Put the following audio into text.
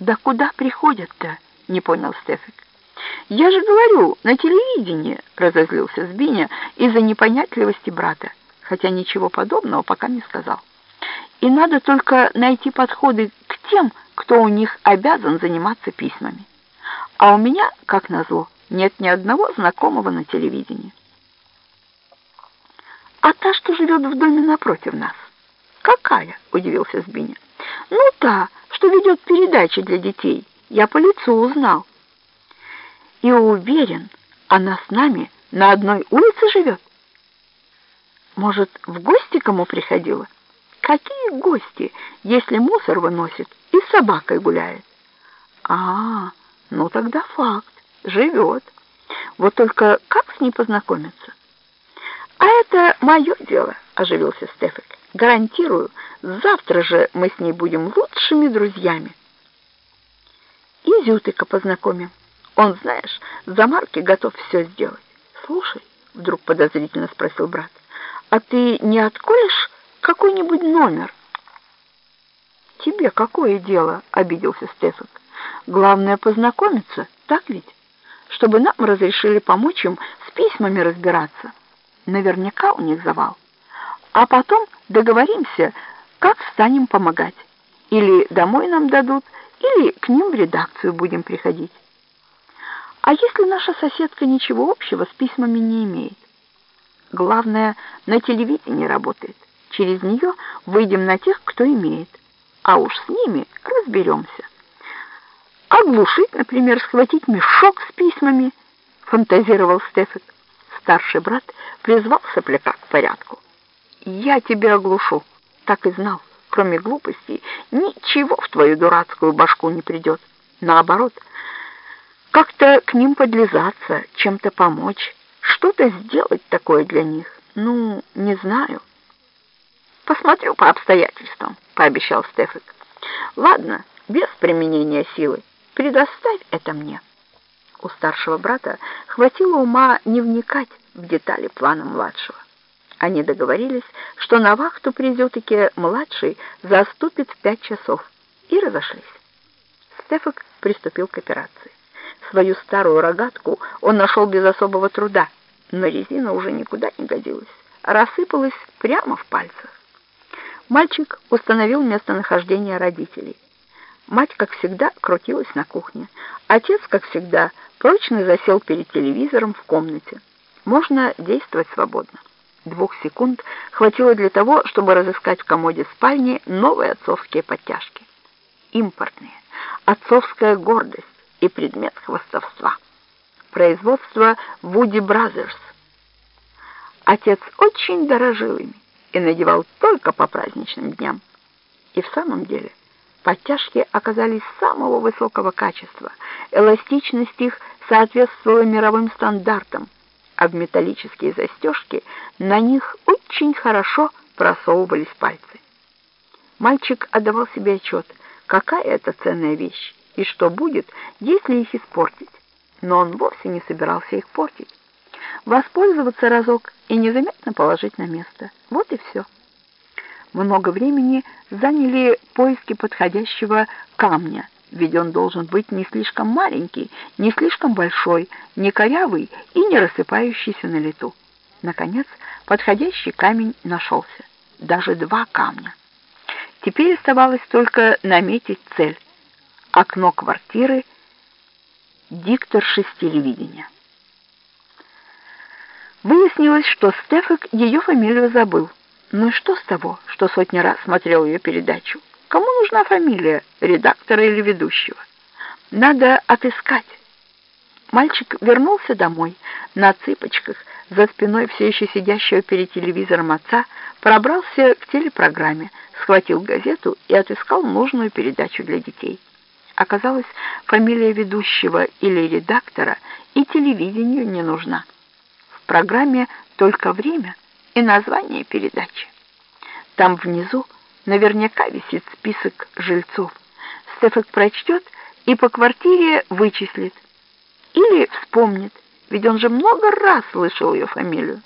Да куда приходят-то? Не понял Стефик. Я же говорю, на телевидении, разозлился Збиня из-за непонятливости брата, хотя ничего подобного пока не сказал. И надо только найти подходы к тем, кто у них обязан заниматься письмами. А у меня, как назло, нет ни одного знакомого на телевидении. А та, что живет в доме напротив нас? Какая? Удивился Збиня. Ну, та, что ведет передачи для детей. Я по лицу узнал. И уверен, она с нами на одной улице живет. Может, в гости кому приходила? Какие гости, если мусор выносит и с собакой гуляет? А, ну тогда факт, живет. Вот только как с ней познакомиться? А это мое дело, оживился Стефик. Гарантирую, завтра же мы с ней будем лучшими друзьями. И Зютыка познакомим. Он, знаешь, за Марки готов все сделать. Слушай, вдруг подозрительно спросил брат, а ты не откроешь какой-нибудь номер? Тебе какое дело, обиделся Стефан. Главное познакомиться, так ведь? Чтобы нам разрешили помочь им с письмами разбираться. Наверняка у них завал. А потом договоримся, как станем помогать. Или домой нам дадут, или к ним в редакцию будем приходить. А если наша соседка ничего общего с письмами не имеет? Главное, на телевидении работает. Через нее выйдем на тех, кто имеет. А уж с ними разберемся. Оглушить, например, схватить мешок с письмами, фантазировал Стефан. Старший брат призвал сопляка к порядку. «Я тебя оглушу, так и знал. Кроме глупостей, ничего в твою дурацкую башку не придет. Наоборот, как-то к ним подлизаться, чем-то помочь, что-то сделать такое для них. Ну, не знаю. Посмотрю по обстоятельствам, пообещал Стефик. Ладно, без применения силы. Предоставь это мне. У старшего брата хватило ума не вникать в детали плана младшего. Они договорились, что на вахту при Зютыке младший заступит в пять часов, и разошлись. Стефик приступил к операции. Свою старую рогатку он нашел без особого труда, но резина уже никуда не годилась, рассыпалась прямо в пальцах. Мальчик установил местонахождение родителей. Мать, как всегда, крутилась на кухне. Отец, как всегда, прочно засел перед телевизором в комнате. Можно действовать свободно. Двух секунд хватило для того, чтобы разыскать в комоде спальни новые отцовские подтяжки. Импортные. Отцовская гордость и предмет хвастовства. Производство Woody Brothers. Отец очень дорожил ими и надевал только по праздничным дням. И в самом деле подтяжки оказались самого высокого качества, эластичность их соответствовала мировым стандартам, в металлические застежки на них очень хорошо просовывались пальцы. Мальчик отдавал себе отчет, какая это ценная вещь, и что будет, если их испортить. Но он вовсе не собирался их портить. Воспользоваться разок и незаметно положить на место. Вот и все. Много времени заняли поиски подходящего камня, ведь он должен быть не слишком маленький, не слишком большой, не корявый и не рассыпающийся на лету. Наконец, подходящий камень нашелся. Даже два камня. Теперь оставалось только наметить цель окно квартиры дикторши с телевидения. Выяснилось, что Стефик ее фамилию забыл. Ну и что с того, что сотни раз смотрел ее передачу? Кому нужна фамилия, редактора или ведущего? Надо отыскать. Мальчик вернулся домой на цыпочках, за спиной все еще сидящего перед телевизором отца, пробрался к телепрограмме, схватил газету и отыскал нужную передачу для детей. Оказалось, фамилия ведущего или редактора и телевидению не нужна. В программе только время и название передачи. Там внизу наверняка висит список жильцов. Стефак прочтет и по квартире вычислит. Или вспомнит, ведь он же много раз слышал ее фамилию.